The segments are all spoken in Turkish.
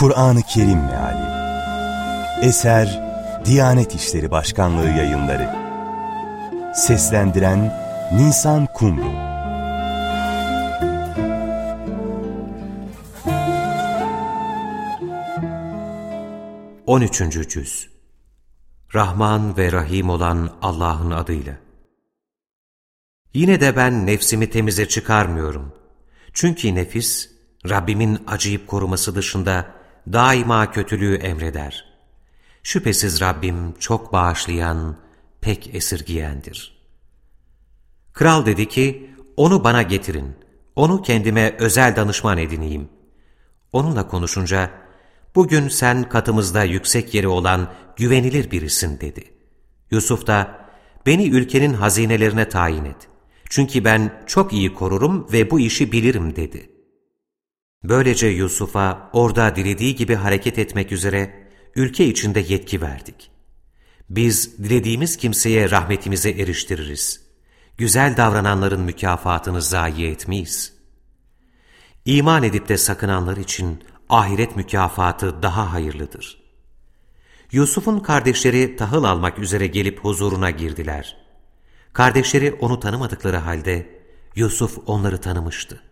Kur'an-ı Kerim Meali Eser Diyanet İşleri Başkanlığı yayınları Seslendiren Nisan Kumru 13. Cüz Rahman ve Rahim olan Allah'ın adıyla Yine de ben nefsimi temize çıkarmıyorum. Çünkü nefis, Rabbimin acıyıp koruması dışında daima kötülüğü emreder. Şüphesiz Rabbim çok bağışlayan, pek esirgiyendir. Kral dedi ki, onu bana getirin, onu kendime özel danışman edineyim. Onunla konuşunca, bugün sen katımızda yüksek yeri olan güvenilir birisin dedi. Yusuf da, beni ülkenin hazinelerine tayin et. Çünkü ben çok iyi korurum ve bu işi bilirim dedi. Böylece Yusuf'a orada dilediği gibi hareket etmek üzere ülke içinde yetki verdik. Biz dilediğimiz kimseye rahmetimize eriştiririz. Güzel davrananların mükafatını zayi etmeyiz. İman edip de sakınanlar için ahiret mükafatı daha hayırlıdır. Yusuf'un kardeşleri tahıl almak üzere gelip huzuruna girdiler. Kardeşleri onu tanımadıkları halde Yusuf onları tanımıştı.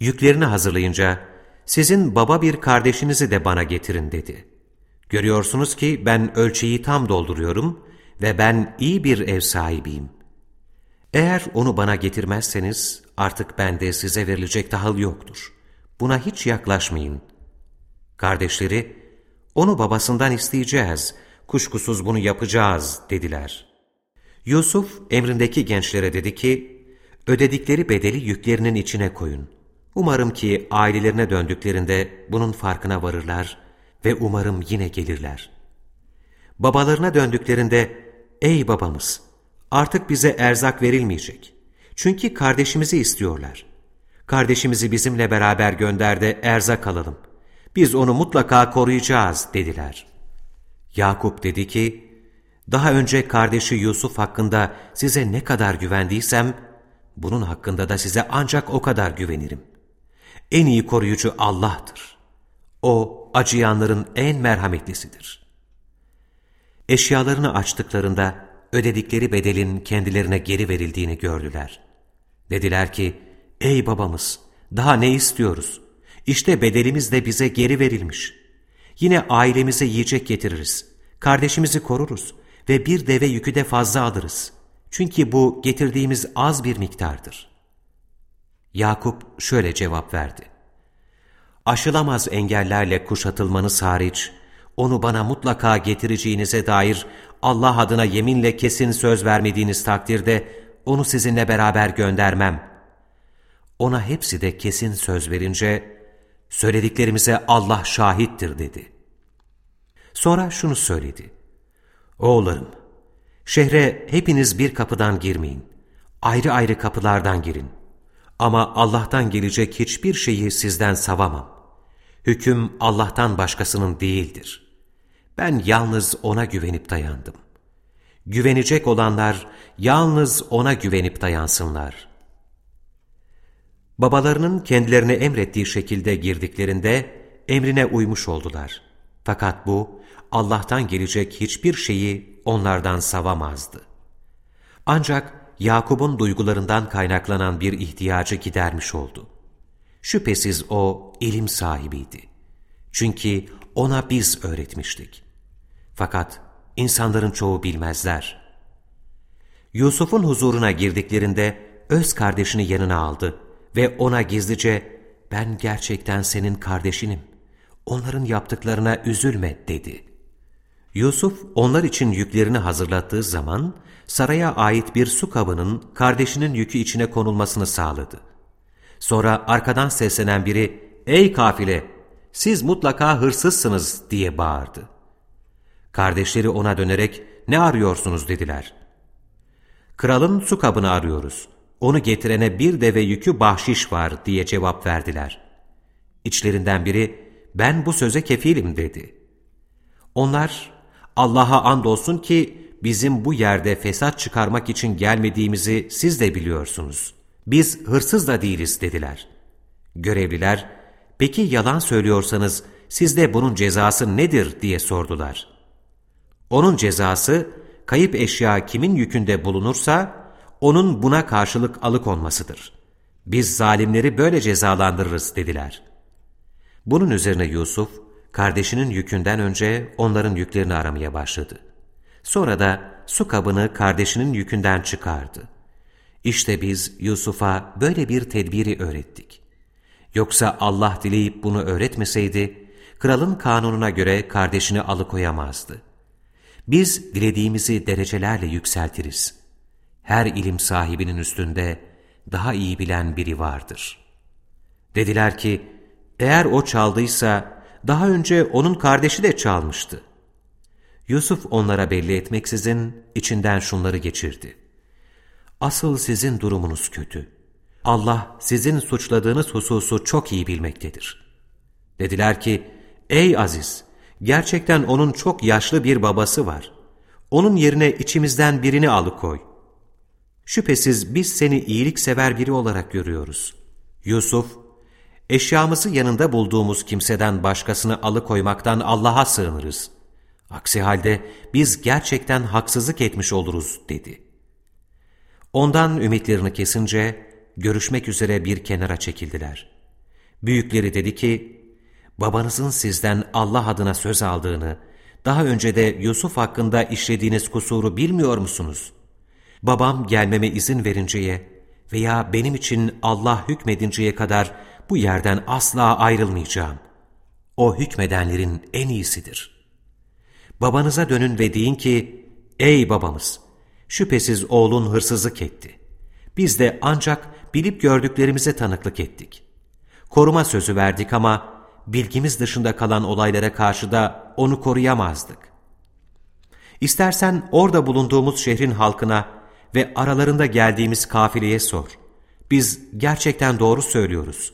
Yüklerini hazırlayınca, sizin baba bir kardeşinizi de bana getirin dedi. Görüyorsunuz ki ben ölçeği tam dolduruyorum ve ben iyi bir ev sahibiyim. Eğer onu bana getirmezseniz artık bende size verilecek tahıl yoktur. Buna hiç yaklaşmayın. Kardeşleri, onu babasından isteyeceğiz, kuşkusuz bunu yapacağız dediler. Yusuf emrindeki gençlere dedi ki, ödedikleri bedeli yüklerinin içine koyun. Umarım ki ailelerine döndüklerinde bunun farkına varırlar ve umarım yine gelirler. Babalarına döndüklerinde, ''Ey babamız, artık bize erzak verilmeyecek. Çünkü kardeşimizi istiyorlar. Kardeşimizi bizimle beraber gönder de erzak alalım. Biz onu mutlaka koruyacağız.'' dediler. Yakup dedi ki, ''Daha önce kardeşi Yusuf hakkında size ne kadar güvendiysem, bunun hakkında da size ancak o kadar güvenirim.'' En iyi koruyucu Allah'tır. O, acıyanların en merhametlisidir. Eşyalarını açtıklarında ödedikleri bedelin kendilerine geri verildiğini gördüler. Dediler ki, ey babamız, daha ne istiyoruz? İşte bedelimiz de bize geri verilmiş. Yine ailemize yiyecek getiririz, kardeşimizi koruruz ve bir deve yükü de fazla alırız. Çünkü bu getirdiğimiz az bir miktardır. Yakup şöyle cevap verdi. Aşılamaz engellerle kuşatılmanız hariç, onu bana mutlaka getireceğinize dair Allah adına yeminle kesin söz vermediğiniz takdirde onu sizinle beraber göndermem. Ona hepsi de kesin söz verince, söylediklerimize Allah şahittir dedi. Sonra şunu söyledi. Oğullarım, şehre hepiniz bir kapıdan girmeyin, ayrı ayrı kapılardan girin. Ama Allah'tan gelecek hiçbir şeyi sizden savamam. Hüküm Allah'tan başkasının değildir. Ben yalnız O'na güvenip dayandım. Güvenecek olanlar yalnız O'na güvenip dayansınlar. Babalarının kendilerine emrettiği şekilde girdiklerinde emrine uymuş oldular. Fakat bu Allah'tan gelecek hiçbir şeyi onlardan savamazdı. Ancak Yakup'un duygularından kaynaklanan bir ihtiyacı gidermiş oldu. Şüphesiz o ilim sahibiydi. Çünkü ona biz öğretmiştik. Fakat insanların çoğu bilmezler. Yusuf'un huzuruna girdiklerinde öz kardeşini yanına aldı ve ona gizlice ben gerçekten senin kardeşinim. Onların yaptıklarına üzülme dedi. Yusuf onlar için yüklerini hazırlattığı zaman saraya ait bir su kabının kardeşinin yükü içine konulmasını sağladı. Sonra arkadan seslenen biri, ''Ey kafile, siz mutlaka hırsızsınız.'' diye bağırdı. Kardeşleri ona dönerek, ''Ne arıyorsunuz?'' dediler. ''Kralın su kabını arıyoruz. Onu getirene bir deve yükü bahşiş var.'' diye cevap verdiler. İçlerinden biri, ''Ben bu söze kefilim.'' dedi. Onlar, ''Allah'a andolsun ki bizim bu yerde fesat çıkarmak için gelmediğimizi siz de biliyorsunuz. Biz hırsız da değiliz dediler. Görevliler, peki yalan söylüyorsanız sizde bunun cezası nedir diye sordular. Onun cezası, kayıp eşya kimin yükünde bulunursa, onun buna karşılık alıkonmasıdır. Biz zalimleri böyle cezalandırırız dediler. Bunun üzerine Yusuf, kardeşinin yükünden önce onların yüklerini aramaya başladı. Sonra da su kabını kardeşinin yükünden çıkardı. İşte biz Yusuf'a böyle bir tedbiri öğrettik. Yoksa Allah dileyip bunu öğretmeseydi, kralın kanununa göre kardeşini alıkoyamazdı. Biz dilediğimizi derecelerle yükseltiriz. Her ilim sahibinin üstünde daha iyi bilen biri vardır. Dediler ki, eğer o çaldıysa daha önce onun kardeşi de çalmıştı. Yusuf onlara belli etmeksizin içinden şunları geçirdi. Asıl sizin durumunuz kötü. Allah sizin suçladığınız hususu çok iyi bilmektedir. Dediler ki, ey Aziz, gerçekten onun çok yaşlı bir babası var. Onun yerine içimizden birini alıkoy. Şüphesiz biz seni iyiliksever biri olarak görüyoruz. Yusuf, eşyamızı yanında bulduğumuz kimseden başkasını alıkoymaktan Allah'a sığınırız. Aksi halde biz gerçekten haksızlık etmiş oluruz dedi. Ondan ümitlerini kesince görüşmek üzere bir kenara çekildiler. Büyükleri dedi ki, babanızın sizden Allah adına söz aldığını, daha önce de Yusuf hakkında işlediğiniz kusuru bilmiyor musunuz? Babam gelmeme izin verinceye veya benim için Allah hükmedinceye kadar bu yerden asla ayrılmayacağım. O hükmedenlerin en iyisidir. Babanıza dönün ve deyin ki, ey babamız, şüphesiz oğlun hırsızlık etti. Biz de ancak bilip gördüklerimize tanıklık ettik. Koruma sözü verdik ama bilgimiz dışında kalan olaylara karşı da onu koruyamazdık. İstersen orada bulunduğumuz şehrin halkına ve aralarında geldiğimiz kafileye sor. Biz gerçekten doğru söylüyoruz.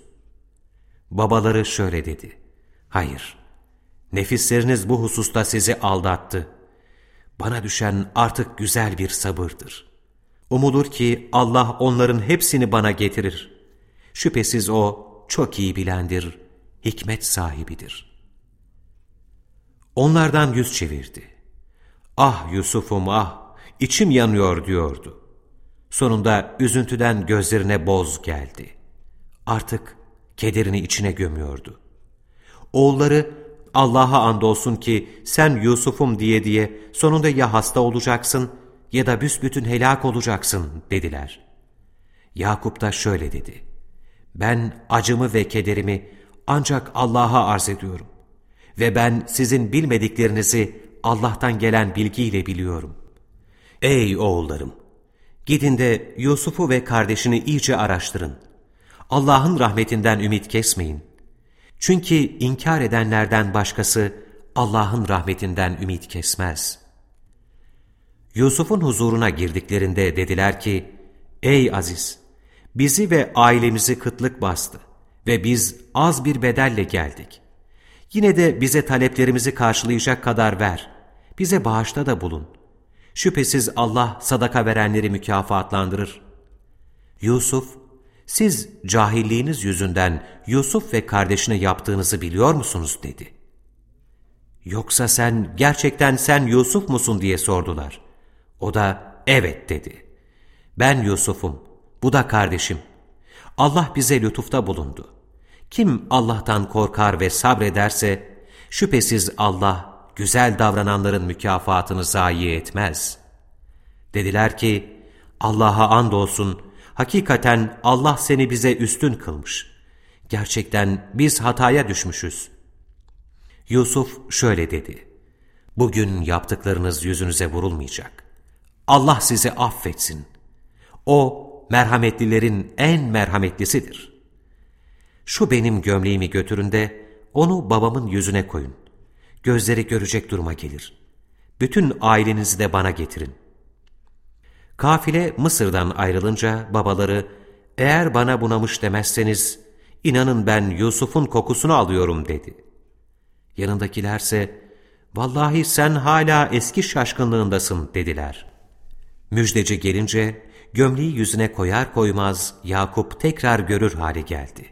Babaları şöyle dedi. Hayır, nefisleriniz bu hususta sizi aldattı. Bana düşen artık güzel bir sabırdır. Umulur ki Allah onların hepsini bana getirir. Şüphesiz O çok iyi bilendir, hikmet sahibidir. Onlardan yüz çevirdi. Ah Yusuf'um ah, içim yanıyor diyordu. Sonunda üzüntüden gözlerine boz geldi. Artık kederini içine gömüyordu. Oğulları Allah'a andolsun ki sen Yusuf'um diye diye sonunda ya hasta olacaksın ya da büsbütün helak olacaksın dediler. Yakup da şöyle dedi. Ben acımı ve kederimi ancak Allah'a arz ediyorum. Ve ben sizin bilmediklerinizi Allah'tan gelen bilgiyle biliyorum. Ey oğullarım! Gidin de Yusuf'u ve kardeşini iyice araştırın. Allah'ın rahmetinden ümit kesmeyin. Çünkü inkar edenlerden başkası Allah'ın rahmetinden ümit kesmez. Yusuf'un huzuruna girdiklerinde dediler ki, Ey Aziz! Bizi ve ailemizi kıtlık bastı ve biz az bir bedelle geldik. Yine de bize taleplerimizi karşılayacak kadar ver. Bize bağışta da bulun. Şüphesiz Allah sadaka verenleri mükafatlandırır. Yusuf, siz cahilliğiniz yüzünden Yusuf ve kardeşine yaptığınızı biliyor musunuz dedi. Yoksa sen gerçekten sen Yusuf musun diye sordular. O da evet dedi. Ben Yusuf'um, bu da kardeşim. Allah bize lütufta bulundu. Kim Allah'tan korkar ve sabrederse, şüphesiz Allah güzel davrananların mükafatını zayi etmez. Dediler ki, Allah'a andolsun, hakikaten Allah seni bize üstün kılmış. Gerçekten biz hataya düşmüşüz. Yusuf şöyle dedi, Bugün yaptıklarınız yüzünüze vurulmayacak. Allah sizi affetsin. O, merhametlilerin en merhametlisidir. Şu benim gömleğimi götürün de onu babamın yüzüne koyun. Gözleri görecek duruma gelir. Bütün ailenizi de bana getirin. Kafile Mısır'dan ayrılınca babaları, eğer bana bunamış demezseniz, inanın ben Yusuf'un kokusunu alıyorum dedi. Yanındakilerse, vallahi sen hala eski şaşkınlığındasın dediler. Müjdeci gelince, gömleği yüzüne koyar koymaz Yakup tekrar görür hale geldi.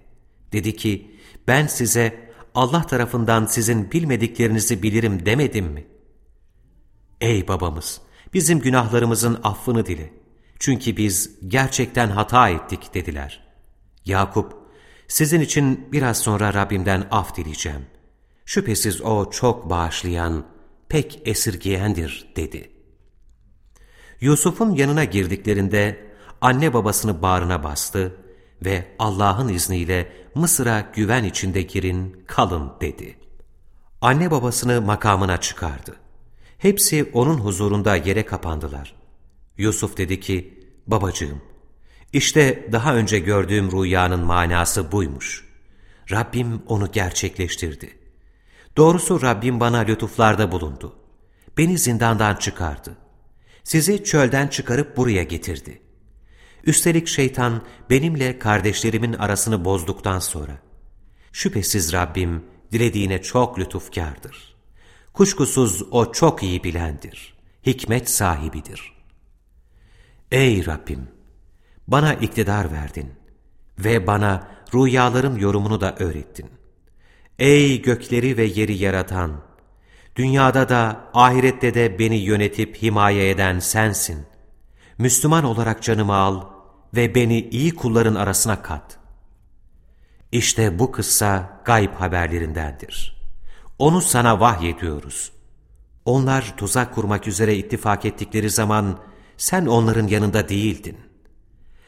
Dedi ki, ben size Allah tarafından sizin bilmediklerinizi bilirim demedim mi? Ey babamız! Bizim günahlarımızın affını dile. Çünkü biz gerçekten hata ettik dediler. Yakup, sizin için biraz sonra Rabbimden af dileyeceğim. Şüphesiz O çok bağışlayan, pek esirgeyendir dedi. Yusuf'un yanına girdiklerinde anne babasını bağrına bastı ve Allah'ın izniyle Mısır'a güven içinde girin, kalın dedi. Anne babasını makamına çıkardı. Hepsi onun huzurunda yere kapandılar. Yusuf dedi ki, babacığım, işte daha önce gördüğüm rüyanın manası buymuş. Rabbim onu gerçekleştirdi. Doğrusu Rabbim bana lütuflarda bulundu. Beni zindandan çıkardı. Sizi çölden çıkarıp buraya getirdi. Üstelik şeytan benimle kardeşlerimin arasını bozduktan sonra. Şüphesiz Rabbim dilediğine çok lütufkardır. Kuşkusuz O çok iyi bilendir. Hikmet sahibidir. Ey Rabbim! Bana iktidar verdin ve bana rüyaların yorumunu da öğrettin. Ey gökleri ve yeri yaratan! Dünyada da ahirette de beni yönetip himaye eden sensin. Müslüman olarak canımı al ve beni iyi kulların arasına kat. İşte bu kıssa gayb haberlerindendir. Onu sana vahyediyoruz. Onlar tuzak kurmak üzere ittifak ettikleri zaman sen onların yanında değildin.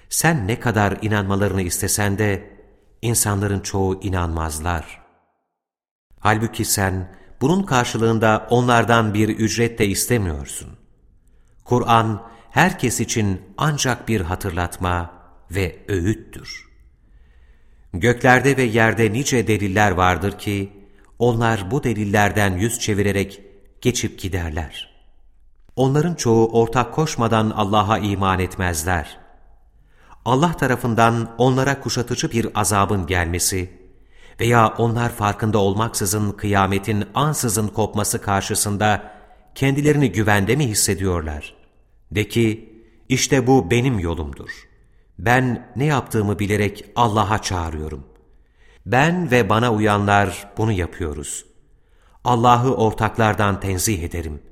Sen ne kadar inanmalarını istesen de insanların çoğu inanmazlar. Halbuki sen bunun karşılığında onlardan bir ücret de istemiyorsun. Kur'an herkes için ancak bir hatırlatma ve öğüttür. Göklerde ve yerde nice deliller vardır ki, onlar bu delillerden yüz çevirerek geçip giderler. Onların çoğu ortak koşmadan Allah'a iman etmezler. Allah tarafından onlara kuşatıcı bir azabın gelmesi, veya onlar farkında olmaksızın kıyametin ansızın kopması karşısında kendilerini güvende mi hissediyorlar? De ki, işte bu benim yolumdur. Ben ne yaptığımı bilerek Allah'a çağırıyorum. Ben ve bana uyanlar bunu yapıyoruz. Allah'ı ortaklardan tenzih ederim.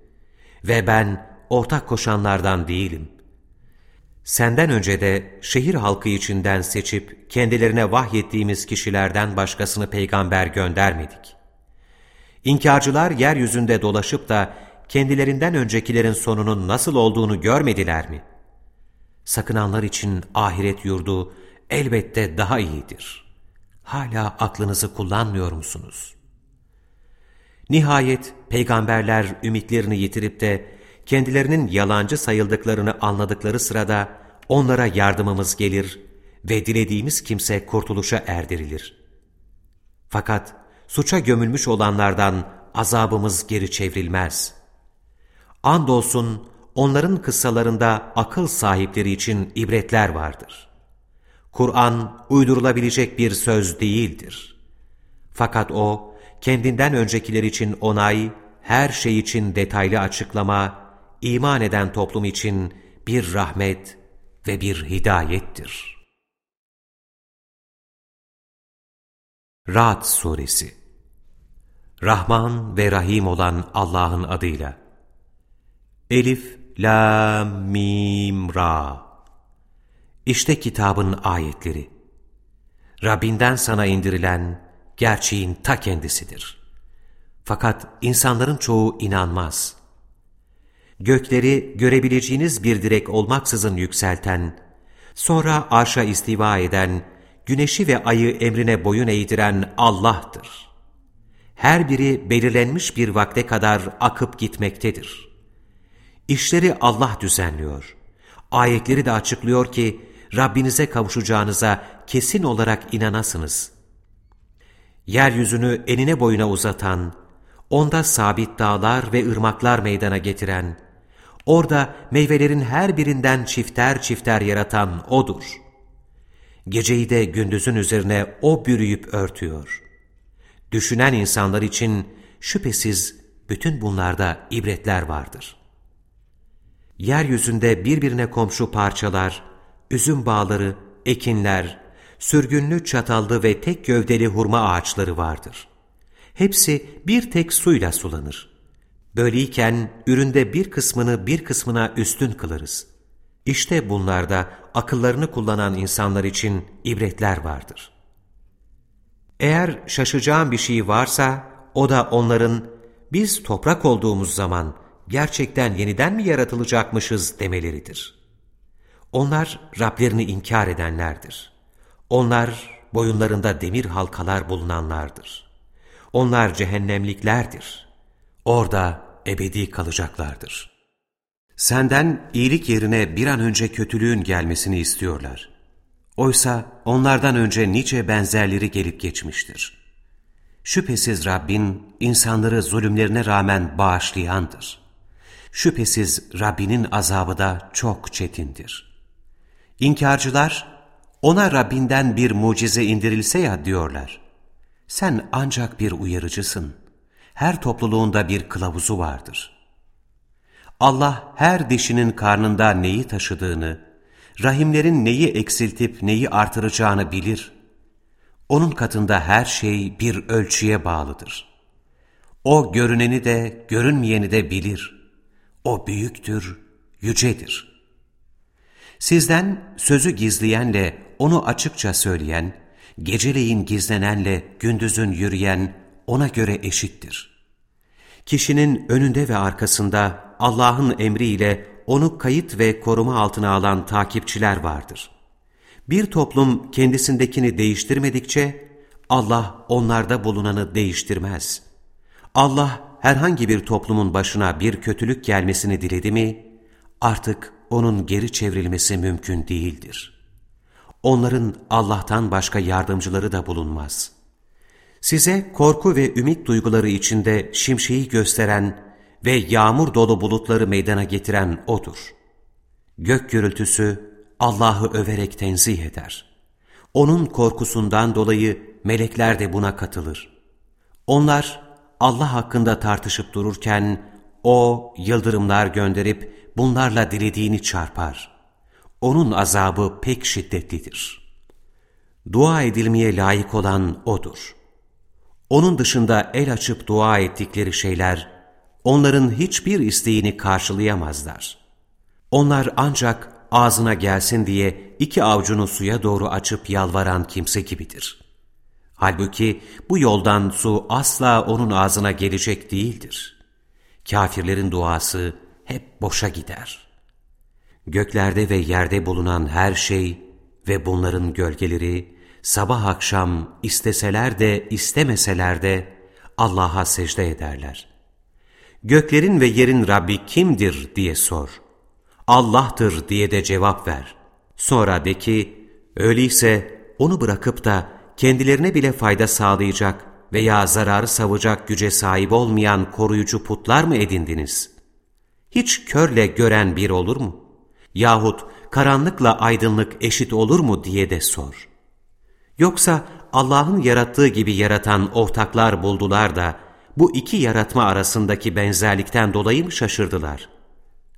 Ve ben ortak koşanlardan değilim. Senden önce de şehir halkı içinden seçip kendilerine vahyettiğimiz kişilerden başkasını peygamber göndermedik. İnkarcılar yeryüzünde dolaşıp da kendilerinden öncekilerin sonunun nasıl olduğunu görmediler mi? Sakınanlar için ahiret yurdu elbette daha iyidir. Hala aklınızı kullanmıyor musunuz? Nihayet peygamberler ümitlerini yitirip de kendilerinin yalancı sayıldıklarını anladıkları sırada onlara yardımımız gelir ve dilediğimiz kimse kurtuluşa erdirilir. Fakat suça gömülmüş olanlardan azabımız geri çevrilmez. Andolsun onların kıssalarında akıl sahipleri için ibretler vardır. Kur'an uydurulabilecek bir söz değildir. Fakat o, kendinden öncekiler için onay, her şey için detaylı açıklama iman eden toplum için bir rahmet ve bir hidayettir. Ra'd Suresi Rahman ve Rahim olan Allah'ın adıyla Elif, La, Mim, Ra İşte kitabın ayetleri. Rabbinden sana indirilen gerçeğin ta kendisidir. Fakat insanların çoğu inanmaz gökleri görebileceğiniz bir direk olmaksızın yükselten, sonra arşa istiva eden, güneşi ve ayı emrine boyun eğdiren Allah'tır. Her biri belirlenmiş bir vakte kadar akıp gitmektedir. İşleri Allah düzenliyor. Ayetleri de açıklıyor ki, Rabbinize kavuşacağınıza kesin olarak inanasınız. Yeryüzünü enine boyuna uzatan, onda sabit dağlar ve ırmaklar meydana getiren, Orada meyvelerin her birinden çifter çifter yaratan O'dur. Geceyi de gündüzün üzerine O bürüyüp örtüyor. Düşünen insanlar için şüphesiz bütün bunlarda ibretler vardır. Yeryüzünde birbirine komşu parçalar, üzüm bağları, ekinler, sürgünlü çatallı ve tek gövdeli hurma ağaçları vardır. Hepsi bir tek suyla sulanır. Böyleyken üründe bir kısmını bir kısmına üstün kılarız. İşte bunlarda akıllarını kullanan insanlar için ibretler vardır. Eğer şaşacağım bir şey varsa o da onların biz toprak olduğumuz zaman gerçekten yeniden mi yaratılacakmışız demeleridir. Onlar Rablerini inkar edenlerdir. Onlar boyunlarında demir halkalar bulunanlardır. Onlar cehennemliklerdir. Orada ebedi kalacaklardır. Senden iyilik yerine bir an önce kötülüğün gelmesini istiyorlar. Oysa onlardan önce nice benzerleri gelip geçmiştir. Şüphesiz Rabbin insanları zulümlerine rağmen bağışlayandır. Şüphesiz Rabbinin azabı da çok çetindir. İnkarcılar, ona Rabbinden bir mucize indirilse ya diyorlar. Sen ancak bir uyarıcısın. Her topluluğunda bir kılavuzu vardır. Allah her dişinin karnında neyi taşıdığını, rahimlerin neyi eksiltip neyi artıracağını bilir. Onun katında her şey bir ölçüye bağlıdır. O görüneni de görünmeyeni de bilir. O büyüktür, yücedir. Sizden sözü gizleyenle onu açıkça söyleyen, geceleyin gizlenenle gündüzün yürüyen ona göre eşittir. Kişinin önünde ve arkasında Allah'ın emriyle onu kayıt ve koruma altına alan takipçiler vardır. Bir toplum kendisindekini değiştirmedikçe Allah onlarda bulunanı değiştirmez. Allah herhangi bir toplumun başına bir kötülük gelmesini diledi mi, artık onun geri çevrilmesi mümkün değildir. Onların Allah'tan başka yardımcıları da bulunmaz. Size korku ve ümit duyguları içinde şimşeği gösteren ve yağmur dolu bulutları meydana getiren O'dur. Gök gürültüsü Allah'ı överek tenzih eder. Onun korkusundan dolayı melekler de buna katılır. Onlar Allah hakkında tartışıp dururken O yıldırımlar gönderip bunlarla dilediğini çarpar. Onun azabı pek şiddetlidir. Dua edilmeye layık olan O'dur. Onun dışında el açıp dua ettikleri şeyler onların hiçbir isteğini karşılayamazlar. Onlar ancak ağzına gelsin diye iki avucunu suya doğru açıp yalvaran kimse gibidir. Halbuki bu yoldan su asla onun ağzına gelecek değildir. Kafirlerin duası hep boşa gider. Göklerde ve yerde bulunan her şey ve bunların gölgeleri sabah akşam isteseler de istemeseler de Allah'a secde ederler göklerin ve yerin Rabbi kimdir diye sor. Allah'tır diye de cevap ver. Sonra de ki, öyleyse onu bırakıp da kendilerine bile fayda sağlayacak veya zararı savacak güce sahip olmayan koruyucu putlar mı edindiniz? Hiç körle gören bir olur mu? Yahut karanlıkla aydınlık eşit olur mu diye de sor. Yoksa Allah'ın yarattığı gibi yaratan ortaklar buldular da, bu iki yaratma arasındaki benzerlikten dolayı mı şaşırdılar?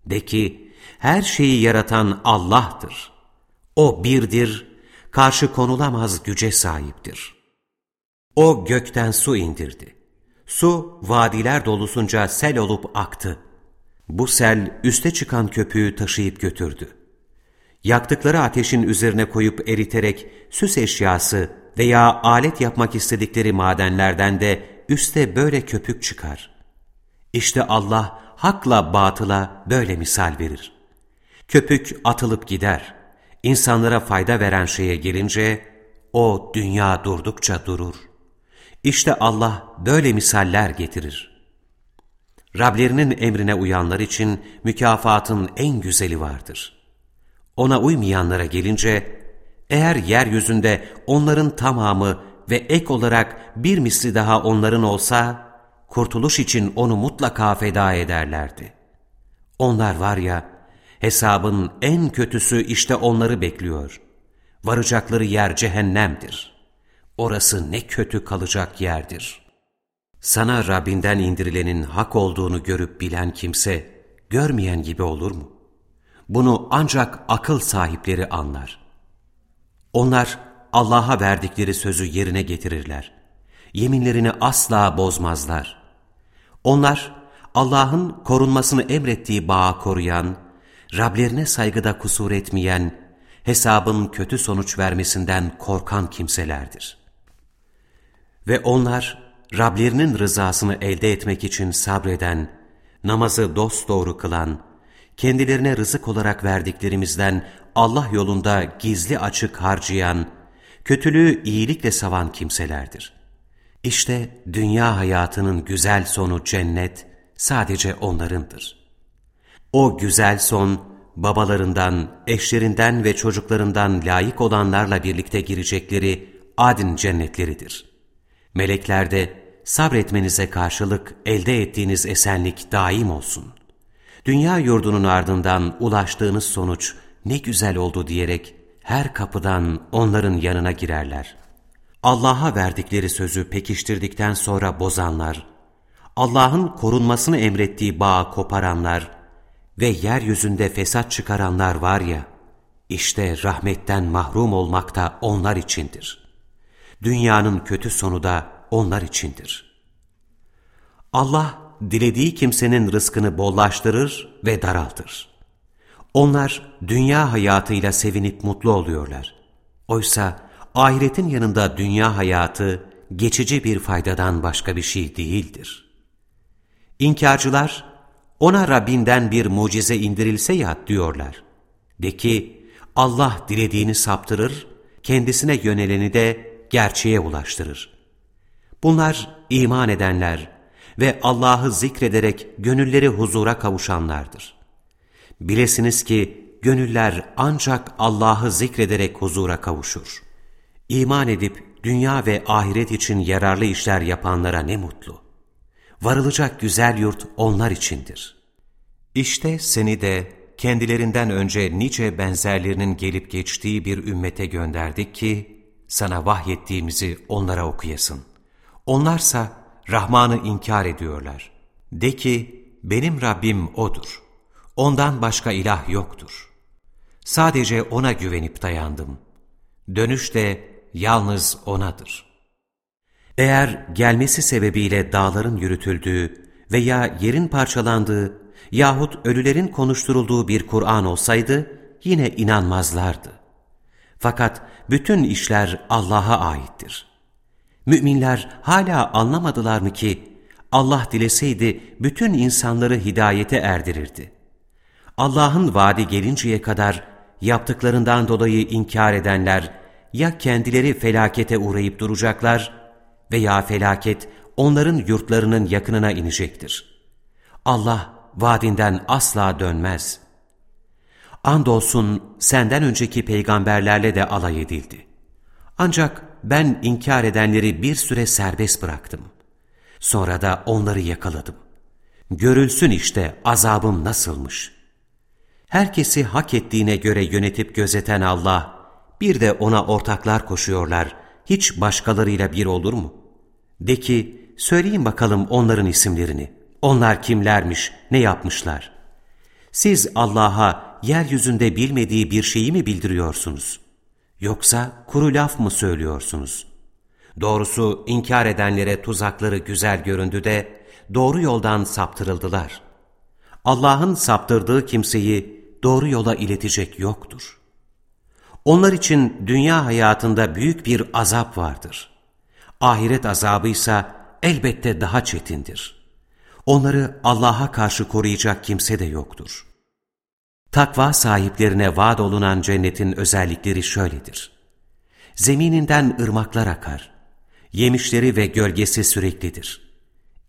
De ki, her şeyi yaratan Allah'tır. O birdir, karşı konulamaz güce sahiptir. O gökten su indirdi. Su vadiler dolusunca sel olup aktı. Bu sel üste çıkan köpüğü taşıyıp götürdü. Yaktıkları ateşin üzerine koyup eriterek süs eşyası veya alet yapmak istedikleri madenlerden de üste böyle köpük çıkar. İşte Allah hakla batıla böyle misal verir. Köpük atılıp gider. İnsanlara fayda veren şeye gelince o dünya durdukça durur. İşte Allah böyle misaller getirir. Rablerinin emrine uyanlar için mükafatın en güzeli vardır. Ona uymayanlara gelince, eğer yeryüzünde onların tamamı ve ek olarak bir misli daha onların olsa, kurtuluş için onu mutlaka feda ederlerdi. Onlar var ya, hesabın en kötüsü işte onları bekliyor. Varacakları yer cehennemdir. Orası ne kötü kalacak yerdir. Sana Rabbinden indirilenin hak olduğunu görüp bilen kimse, görmeyen gibi olur mu? Bunu ancak akıl sahipleri anlar. Onlar, Allah'a verdikleri sözü yerine getirirler. Yeminlerini asla bozmazlar. Onlar Allah'ın korunmasını emrettiği bağı koruyan, Rablerine saygıda kusur etmeyen, hesabın kötü sonuç vermesinden korkan kimselerdir. Ve onlar Rablerinin rızasını elde etmek için sabreden, namazı dosdoğru kılan, kendilerine rızık olarak verdiklerimizden Allah yolunda gizli açık harcayan, kötülüğü iyilikle savan kimselerdir. İşte dünya hayatının güzel sonu cennet sadece onlarındır. O güzel son, babalarından, eşlerinden ve çocuklarından layık olanlarla birlikte girecekleri adin cennetleridir. Melekler de sabretmenize karşılık elde ettiğiniz esenlik daim olsun. Dünya yurdunun ardından ulaştığınız sonuç ne güzel oldu diyerek her kapıdan onların yanına girerler. Allah'a verdikleri sözü pekiştirdikten sonra bozanlar, Allah'ın korunmasını emrettiği bağı koparanlar ve yeryüzünde fesat çıkaranlar var ya, işte rahmetten mahrum olmak da onlar içindir. Dünyanın kötü sonu da onlar içindir. Allah dilediği kimsenin rızkını bollaştırır ve daraltır. Onlar dünya hayatıyla sevinip mutlu oluyorlar. Oysa ahiretin yanında dünya hayatı geçici bir faydadan başka bir şey değildir. İnkarcılar, ona Rabbinden bir mucize indirilse ya diyorlar. De ki, Allah dilediğini saptırır, kendisine yöneleni de gerçeğe ulaştırır. Bunlar iman edenler ve Allah'ı zikrederek gönülleri huzura kavuşanlardır. Bilesiniz ki gönüller ancak Allah'ı zikrederek huzura kavuşur. İman edip dünya ve ahiret için yararlı işler yapanlara ne mutlu. Varılacak güzel yurt onlar içindir. İşte seni de kendilerinden önce nice benzerlerinin gelip geçtiği bir ümmete gönderdik ki, sana vahyettiğimizi onlara okuyasın. Onlarsa Rahman'ı inkar ediyorlar. De ki, benim Rabbim O'dur. Ondan başka ilah yoktur. Sadece O'na güvenip dayandım. Dönüş de yalnız O'nadır. Eğer gelmesi sebebiyle dağların yürütüldüğü veya yerin parçalandığı yahut ölülerin konuşturulduğu bir Kur'an olsaydı yine inanmazlardı. Fakat bütün işler Allah'a aittir. Müminler hala anlamadılar mı ki Allah dileseydi bütün insanları hidayete erdirirdi. Allah'ın vaadi gelinceye kadar yaptıklarından dolayı inkar edenler ya kendileri felakete uğrayıp duracaklar veya felaket onların yurtlarının yakınına inecektir. Allah vaadinden asla dönmez. Andolsun senden önceki peygamberlerle de alay edildi. Ancak ben inkar edenleri bir süre serbest bıraktım. Sonra da onları yakaladım. Görülsün işte azabım nasılmış. Herkesi hak ettiğine göre yönetip gözeten Allah, bir de ona ortaklar koşuyorlar, hiç başkalarıyla bir olur mu? De ki, söyleyin bakalım onların isimlerini. Onlar kimlermiş, ne yapmışlar? Siz Allah'a yeryüzünde bilmediği bir şeyi mi bildiriyorsunuz? Yoksa kuru laf mı söylüyorsunuz? Doğrusu inkar edenlere tuzakları güzel göründü de doğru yoldan saptırıldılar. Allah'ın saptırdığı kimseyi doğru yola iletecek yoktur. Onlar için dünya hayatında büyük bir azap vardır. Ahiret azabı ise elbette daha çetindir. Onları Allah'a karşı koruyacak kimse de yoktur. Takva sahiplerine vaat olunan cennetin özellikleri şöyledir. Zemininden ırmaklar akar. Yemişleri ve gölgesi süreklidir.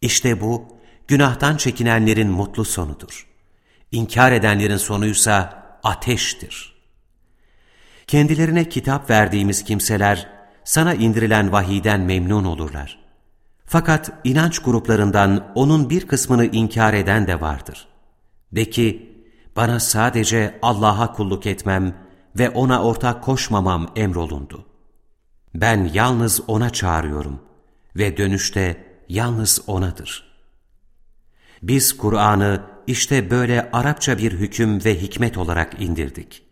İşte bu, günahtan çekinenlerin mutlu sonudur. İnkar edenlerin sonuysa ateştir. Kendilerine kitap verdiğimiz kimseler, sana indirilen vahiden memnun olurlar. Fakat inanç gruplarından onun bir kısmını inkar eden de vardır. De ki, bana sadece Allah'a kulluk etmem ve O'na ortak koşmamam emrolundu. Ben yalnız O'na çağırıyorum ve dönüşte yalnız O'nadır. Biz Kur'an'ı işte böyle Arapça bir hüküm ve hikmet olarak indirdik.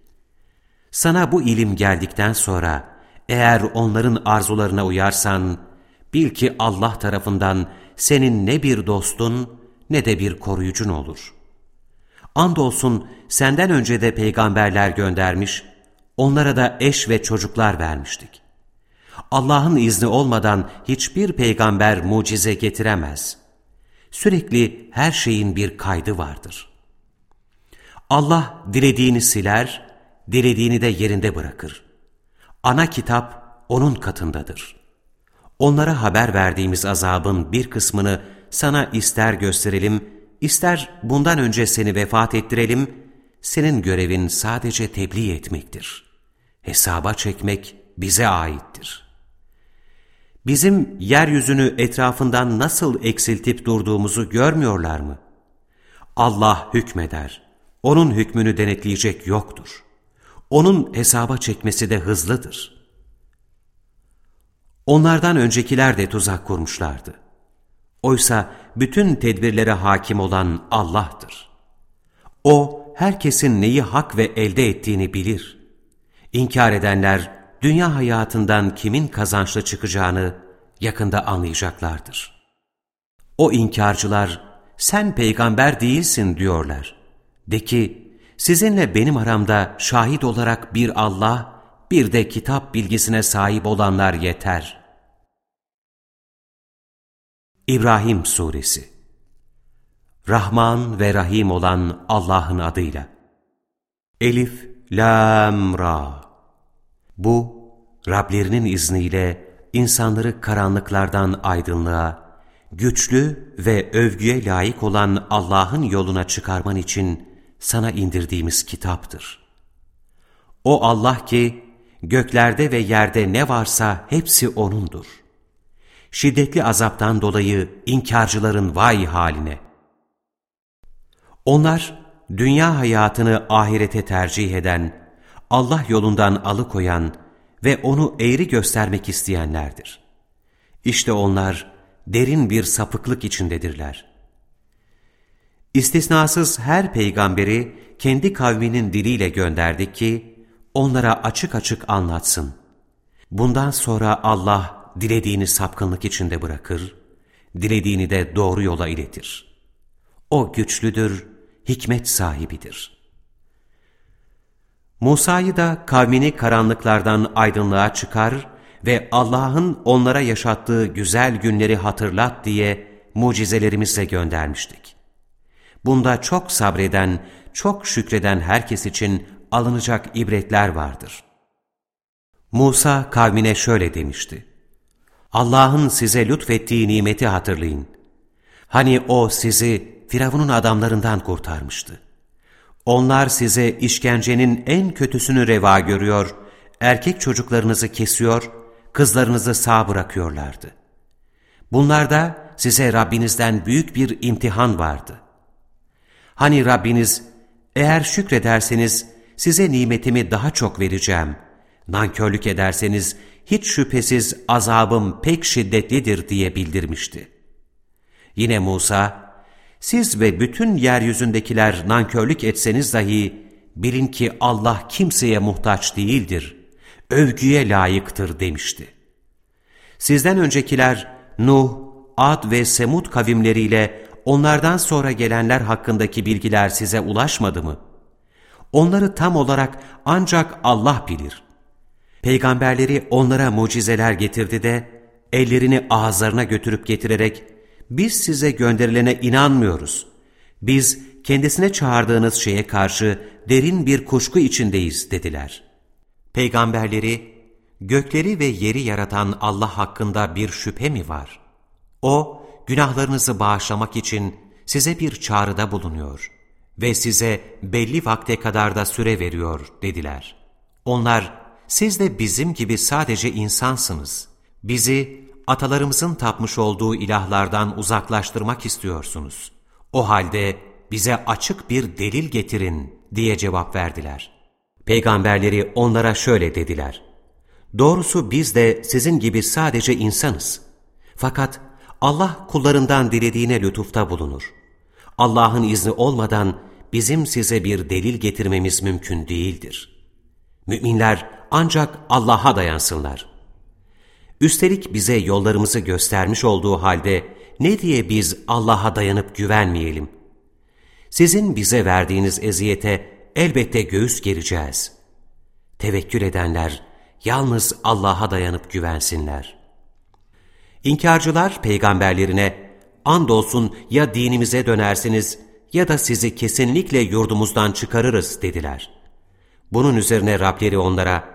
Sana bu ilim geldikten sonra eğer onların arzularına uyarsan, bil ki Allah tarafından senin ne bir dostun ne de bir koruyucun olur. Andolsun senden önce de peygamberler göndermiş, onlara da eş ve çocuklar vermiştik. Allah'ın izni olmadan hiçbir peygamber mucize getiremez. Sürekli her şeyin bir kaydı vardır. Allah dilediğini siler, dilediğini de yerinde bırakır. Ana kitap O'nun katındadır. Onlara haber verdiğimiz azabın bir kısmını sana ister gösterelim, ister bundan önce seni vefat ettirelim, senin görevin sadece tebliğ etmektir. Hesaba çekmek bize aittir. Bizim yeryüzünü etrafından nasıl eksiltip durduğumuzu görmüyorlar mı? Allah hükmeder. Onun hükmünü denetleyecek yoktur. Onun hesaba çekmesi de hızlıdır. Onlardan öncekiler de tuzak kurmuşlardı. Oysa bütün tedbirlere hakim olan Allah'tır. O, herkesin neyi hak ve elde ettiğini bilir. İnkar edenler, dünya hayatından kimin kazançlı çıkacağını yakında anlayacaklardır. O inkarcılar, sen peygamber değilsin diyorlar. De ki, sizinle benim aramda şahit olarak bir Allah, bir de kitap bilgisine sahip olanlar yeter. İbrahim Suresi Rahman ve Rahim olan Allah'ın adıyla Elif, Lam, Ra Bu, Rablerinin izniyle insanları karanlıklardan aydınlığa, güçlü ve övgüye layık olan Allah'ın yoluna çıkarman için sana indirdiğimiz kitaptır. O Allah ki, göklerde ve yerde ne varsa hepsi O'nundur. Şiddetli azaptan dolayı inkarcıların vay haline. Onlar, dünya hayatını ahirete tercih eden, Allah yolundan alıkoyan ve onu eğri göstermek isteyenlerdir. İşte onlar derin bir sapıklık içindedirler. İstisnasız her peygamberi kendi kavminin diliyle gönderdik ki, onlara açık açık anlatsın. Bundan sonra Allah dilediğini sapkınlık içinde bırakır, dilediğini de doğru yola iletir. O güçlüdür, hikmet sahibidir. Musa'yı da kavmini karanlıklardan aydınlığa çıkar ve Allah'ın onlara yaşattığı güzel günleri hatırlat diye mucizelerimizle göndermiştik. Bunda çok sabreden, çok şükreden herkes için alınacak ibretler vardır. Musa kavmine şöyle demişti. Allah'ın size lütfettiği nimeti hatırlayın. Hani O sizi Firavun'un adamlarından kurtarmıştı. Onlar size işkencenin en kötüsünü reva görüyor, erkek çocuklarınızı kesiyor, kızlarınızı sağ bırakıyorlardı. Bunlarda size Rabbinizden büyük bir imtihan vardı. Hani Rabbiniz, eğer şükrederseniz size nimetimi daha çok vereceğim, nankörlük ederseniz hiç şüphesiz azabım pek şiddetlidir diye bildirmişti. Yine Musa, siz ve bütün yeryüzündekiler nankörlük etseniz dahi bilin ki Allah kimseye muhtaç değildir, övgüye layıktır demişti. Sizden öncekiler Nuh, Ad ve Semud kavimleriyle onlardan sonra gelenler hakkındaki bilgiler size ulaşmadı mı? Onları tam olarak ancak Allah bilir. Peygamberleri onlara mucizeler getirdi de, ellerini ağızlarına götürüp getirerek, biz size gönderilene inanmıyoruz. Biz kendisine çağırdığınız şeye karşı derin bir kuşku içindeyiz dediler. Peygamberleri, gökleri ve yeri yaratan Allah hakkında bir şüphe mi var? O, günahlarınızı bağışlamak için size bir çağrıda bulunuyor ve size belli vakte kadar da süre veriyor dediler. Onlar, siz de bizim gibi sadece insansınız. Bizi atalarımızın tapmış olduğu ilahlardan uzaklaştırmak istiyorsunuz. O halde bize açık bir delil getirin diye cevap verdiler. Peygamberleri onlara şöyle dediler. Doğrusu biz de sizin gibi sadece insanız. Fakat Allah kullarından dilediğine lütufta bulunur. Allah'ın izni olmadan bizim size bir delil getirmemiz mümkün değildir. Müminler ancak Allah'a dayansınlar. Üstelik bize yollarımızı göstermiş olduğu halde ne diye biz Allah'a dayanıp güvenmeyelim? Sizin bize verdiğiniz eziyete elbette göğüs gereceğiz. Tevekkül edenler yalnız Allah'a dayanıp güvensinler. İnkarcılar peygamberlerine, andolsun ya dinimize dönersiniz ya da sizi kesinlikle yurdumuzdan çıkarırız dediler. Bunun üzerine Rableri onlara,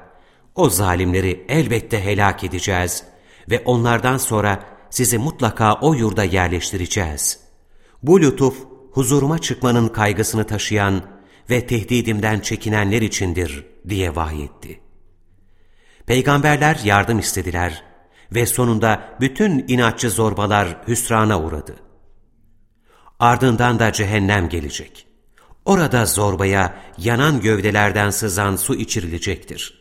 o zalimleri elbette helak edeceğiz ve onlardan sonra sizi mutlaka o yurda yerleştireceğiz. Bu lütuf, huzuruma çıkmanın kaygısını taşıyan ve tehdidimden çekinenler içindir diye vahyetti. Peygamberler yardım istediler ve sonunda bütün inatçı zorbalar hüsrana uğradı. Ardından da cehennem gelecek. Orada zorbaya yanan gövdelerden sızan su içirilecektir.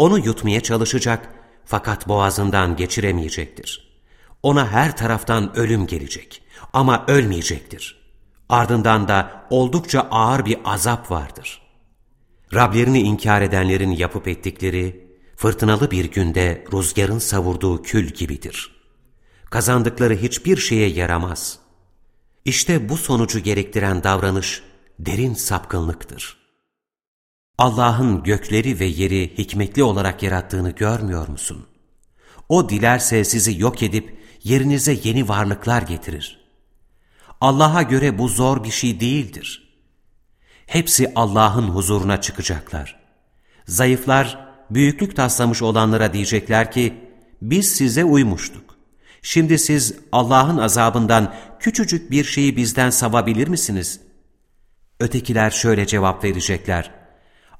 Onu yutmaya çalışacak fakat boğazından geçiremeyecektir. Ona her taraftan ölüm gelecek ama ölmeyecektir. Ardından da oldukça ağır bir azap vardır. Rablerini inkar edenlerin yapıp ettikleri, fırtınalı bir günde rüzgarın savurduğu kül gibidir. Kazandıkları hiçbir şeye yaramaz. İşte bu sonucu gerektiren davranış derin sapkınlıktır. Allah'ın gökleri ve yeri hikmetli olarak yarattığını görmüyor musun? O dilerse sizi yok edip yerinize yeni varlıklar getirir. Allah'a göre bu zor bir şey değildir. Hepsi Allah'ın huzuruna çıkacaklar. Zayıflar, büyüklük taslamış olanlara diyecekler ki, biz size uymuştuk. Şimdi siz Allah'ın azabından küçücük bir şeyi bizden savabilir misiniz? Ötekiler şöyle cevap verecekler.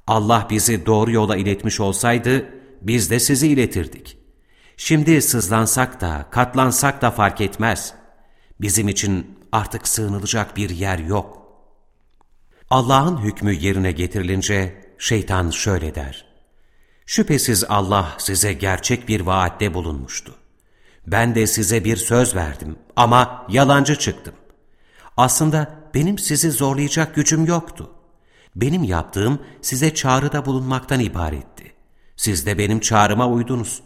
Allah bizi doğru yola iletmiş olsaydı, biz de sizi iletirdik. Şimdi sızlansak da, katlansak da fark etmez. Bizim için artık sığınılacak bir yer yok. Allah'ın hükmü yerine getirilince şeytan şöyle der. Şüphesiz Allah size gerçek bir vaatte bulunmuştu. Ben de size bir söz verdim ama yalancı çıktım. Aslında benim sizi zorlayacak gücüm yoktu. Benim yaptığım size çağrıda bulunmaktan ibaretti. Siz de benim çağrıma uydunuz.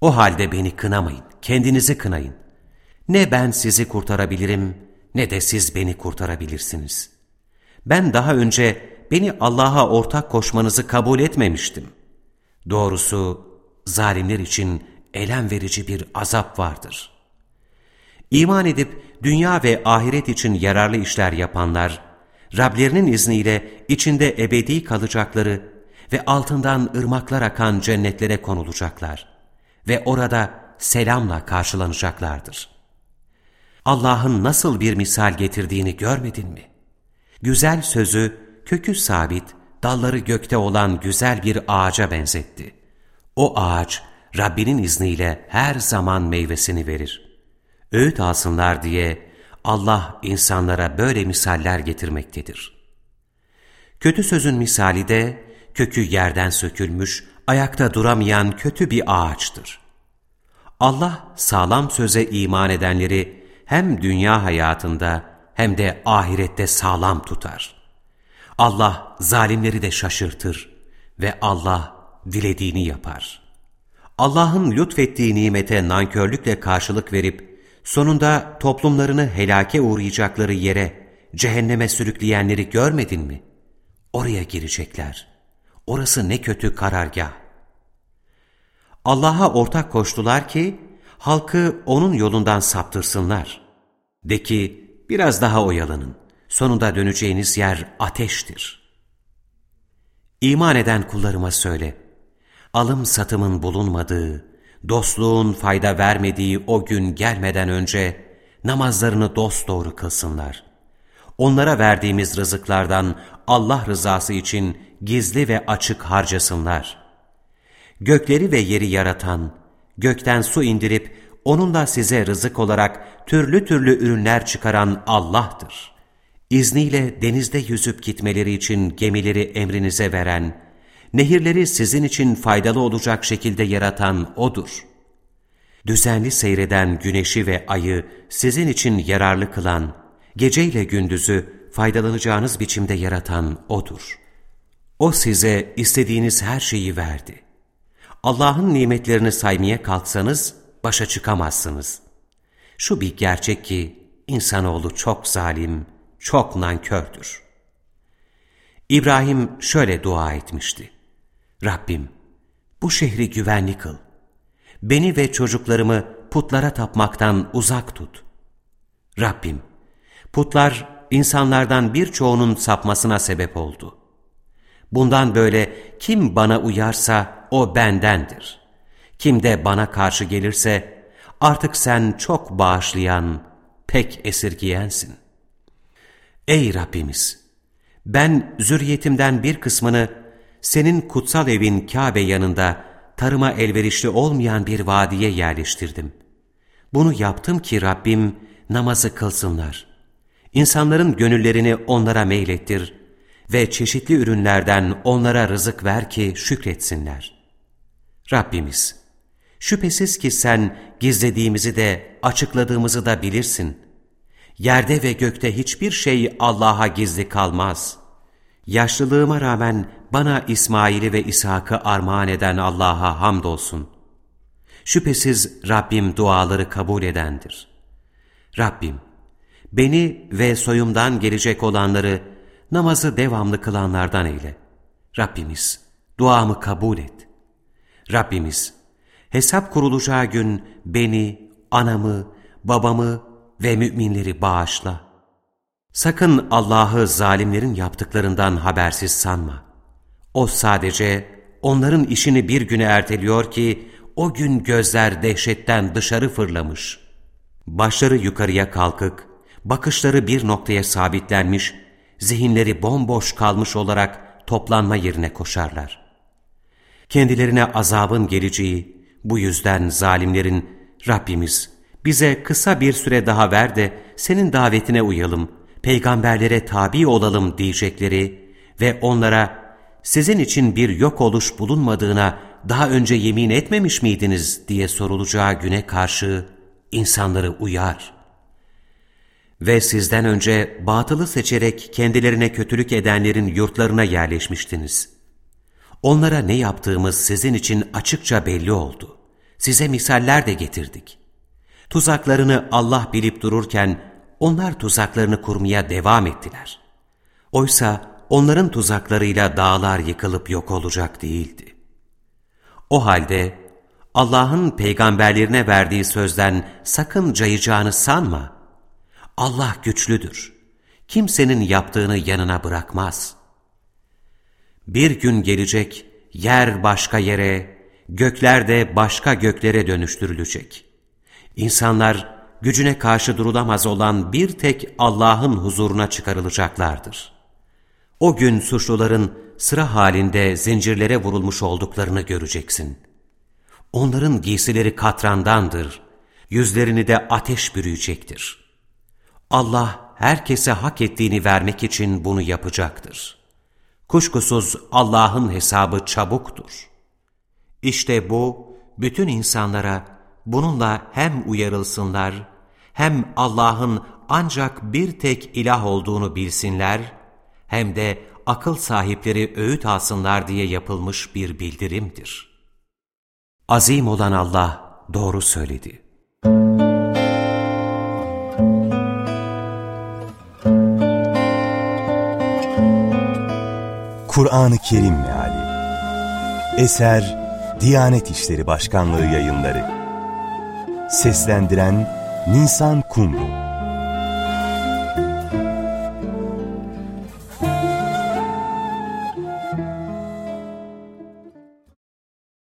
O halde beni kınamayın, kendinizi kınayın. Ne ben sizi kurtarabilirim ne de siz beni kurtarabilirsiniz. Ben daha önce beni Allah'a ortak koşmanızı kabul etmemiştim. Doğrusu zalimler için elem verici bir azap vardır. İman edip dünya ve ahiret için yararlı işler yapanlar, Rablerinin izniyle içinde ebedi kalacakları ve altından ırmaklar akan cennetlere konulacaklar ve orada selamla karşılanacaklardır. Allah'ın nasıl bir misal getirdiğini görmedin mi? Güzel sözü kökü sabit, dalları gökte olan güzel bir ağaca benzetti. O ağaç Rabbinin izniyle her zaman meyvesini verir. Öğüt alsınlar diye Allah insanlara böyle misaller getirmektedir. Kötü sözün misali de kökü yerden sökülmüş, ayakta duramayan kötü bir ağaçtır. Allah sağlam söze iman edenleri hem dünya hayatında hem de ahirette sağlam tutar. Allah zalimleri de şaşırtır ve Allah dilediğini yapar. Allah'ın lütfettiği nimete nankörlükle karşılık verip, sonunda toplumlarını helake uğrayacakları yere, cehenneme sürükleyenleri görmedin mi? Oraya girecekler. Orası ne kötü karargah. Allah'a ortak koştular ki, halkı onun yolundan saptırsınlar. De ki, biraz daha oyalanın. Sonunda döneceğiniz yer ateştir. İman eden kullarıma söyle, alım satımın bulunmadığı, dostluğun fayda vermediği o gün gelmeden önce namazlarını dosdoğru kılsınlar. Onlara verdiğimiz rızıklardan Allah rızası için gizli ve açık harcasınlar. Gökleri ve yeri yaratan, gökten su indirip onunla size rızık olarak türlü türlü ürünler çıkaran Allah'tır. İzniyle denizde yüzüp gitmeleri için gemileri emrinize veren, nehirleri sizin için faydalı olacak şekilde yaratan O'dur. Düzenli seyreden güneşi ve ayı sizin için yararlı kılan, geceyle gündüzü faydalanacağınız biçimde yaratan O'dur. O size istediğiniz her şeyi verdi. Allah'ın nimetlerini saymaya kalksanız başa çıkamazsınız. Şu bir gerçek ki insanoğlu çok zalim, çok nankördür. İbrahim şöyle dua etmişti. Rabbim, bu şehri güvenli kıl. Beni ve çocuklarımı putlara tapmaktan uzak tut. Rabbim, putlar insanlardan birçoğunun sapmasına sebep oldu. Bundan böyle kim bana uyarsa o bendendir. Kim de bana karşı gelirse artık sen çok bağışlayan, pek esirgiyensin. Ey Rabbimiz! Ben zürriyetimden bir kısmını senin kutsal evin Kabe yanında tarıma elverişli olmayan bir vadiye yerleştirdim. Bunu yaptım ki Rabbim namazı kılsınlar. İnsanların gönüllerini onlara meylettir ve çeşitli ürünlerden onlara rızık ver ki şükretsinler. Rabbimiz, şüphesiz ki sen gizlediğimizi de açıkladığımızı da bilirsin. Yerde ve gökte hiçbir şey Allah'a gizli kalmaz. Yaşlılığıma rağmen bana İsmail'i ve İshak'ı armağan eden Allah'a hamdolsun. Şüphesiz Rabbim duaları kabul edendir. Rabbim, beni ve soyumdan gelecek olanları namazı devamlı kılanlardan eyle. Rabbimiz, duamı kabul et. Rabbimiz, hesap kurulacağı gün beni, anamı, babamı ve müminleri bağışla. Sakın Allah'ı zalimlerin yaptıklarından habersiz sanma. O sadece onların işini bir güne erteliyor ki o gün gözler dehşetten dışarı fırlamış. Başları yukarıya kalkık, bakışları bir noktaya sabitlenmiş, zihinleri bomboş kalmış olarak toplanma yerine koşarlar. Kendilerine azabın geleceği, bu yüzden zalimlerin Rabbimiz bize kısa bir süre daha ver de senin davetine uyalım, peygamberlere tabi olalım diyecekleri ve onlara sizin için bir yok oluş bulunmadığına daha önce yemin etmemiş miydiniz diye sorulacağı güne karşı insanları uyar. Ve sizden önce batılı seçerek kendilerine kötülük edenlerin yurtlarına yerleşmiştiniz. Onlara ne yaptığımız sizin için açıkça belli oldu. Size misaller de getirdik. Tuzaklarını Allah bilip dururken onlar tuzaklarını kurmaya devam ettiler. Oysa onların tuzaklarıyla dağlar yıkılıp yok olacak değildi. O halde Allah'ın peygamberlerine verdiği sözden sakın cayacağını sanma. Allah güçlüdür. Kimsenin yaptığını yanına bırakmaz. Bir gün gelecek, yer başka yere, gökler de başka göklere dönüştürülecek. İnsanlar gücüne karşı durulamaz olan bir tek Allah'ın huzuruna çıkarılacaklardır. O gün suçluların sıra halinde zincirlere vurulmuş olduklarını göreceksin. Onların giysileri katrandandır, yüzlerini de ateş bürüyecektir. Allah herkese hak ettiğini vermek için bunu yapacaktır. Kuşkusuz Allah'ın hesabı çabuktur. İşte bu, bütün insanlara bununla hem uyarılsınlar, hem Allah'ın ancak bir tek ilah olduğunu bilsinler, hem de akıl sahipleri öğüt alsınlar diye yapılmış bir bildirimdir. Azim olan Allah doğru söyledi. Kur'an-ı Kerim Meali Eser Diyanet İşleri Başkanlığı Yayınları Seslendiren Nisan Kumru